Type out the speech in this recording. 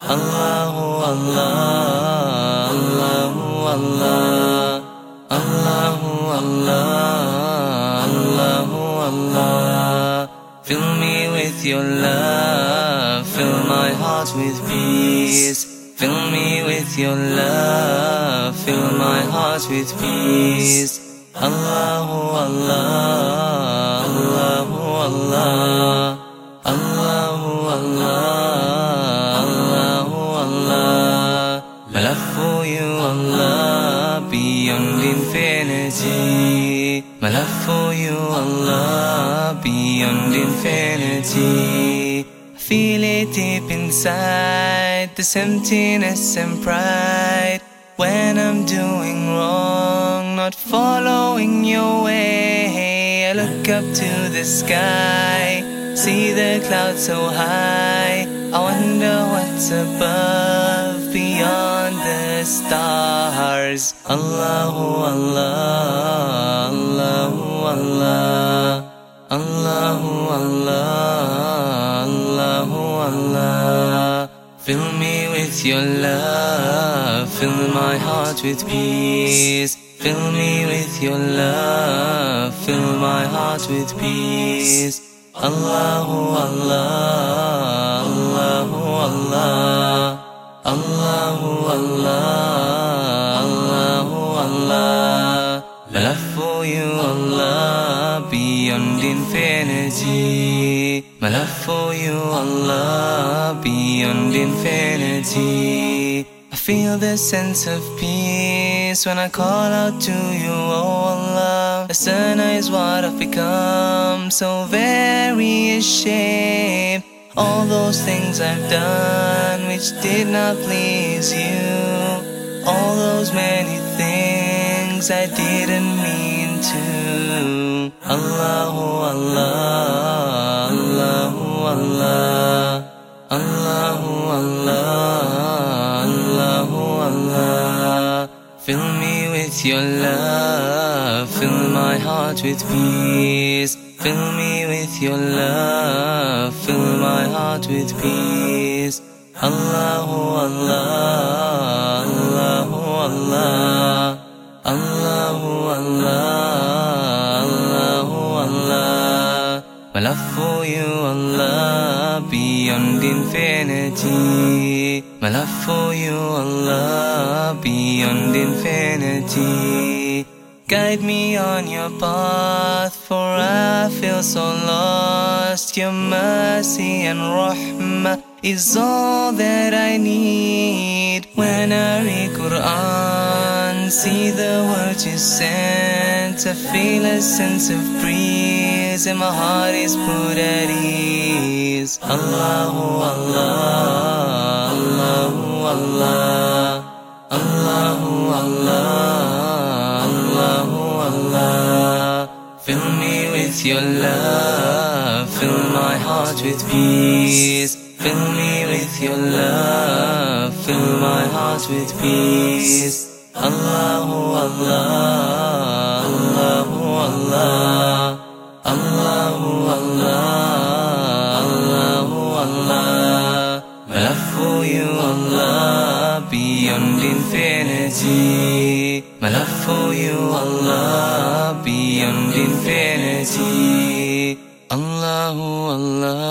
Allahu Allah, Allahu Allah, Allahu Allah, Allahu Allah. Fill me with your love, fill my heart with peace. Fill me with your love, fill my heart with peace. Allahu Allah, Allahu Allah, love for you, Allah, beyond infinity. My love for you, Allah, beyond infinity. Feel it deep inside, this emptiness and pride. When I'm doing wrong, not following your way, I look up to the sky, see the clouds so high. I wonder what's above, beyond the stars. Allahu Allah, Allahu Allah, Allahu Allah, Allahu Allah. Fill me with your love, fill my heart with peace. Fill me with your love, fill my heart with peace. Allahu Allah, Allahu Allah, Allah, Allahu Allah. My love for you, Allah, beyond infinity. My love for you, Allah, beyond infinity. I feel the sense of peace when I call out to you, oh Allah. The sun is what I've become, so very ashamed. All those things I've done which did not please you. All those many things I didn't mean to. Allahu Allah, Allahu Allah, Allahu Allah, Allahu Allah. Fill me with your love, fill my heart with peace. Fill me with your love, fill my heart with peace. Allahu Allah, Allahu Allah, Allahu Allah, Allahu Allah. My love for you, Allah, beyond infinity. My love for you, Allah, beyond infinity. Guide me on your path, for I feel so lost. Your mercy and rahmah is all that I need. When I read Quran, see the words you sent, I feel a sense of breeze, and my heart is put at ease. Allahu Allah, Allahu Allah, Allahu Allah, with your love, fill my heart with peace. Fill me with your love, fill my heart with peace. Allahu Allah, Allahu Allah, Allahu Allah, Beyond infinity. My love for you, Allah Beyond infanity Allahu Allah,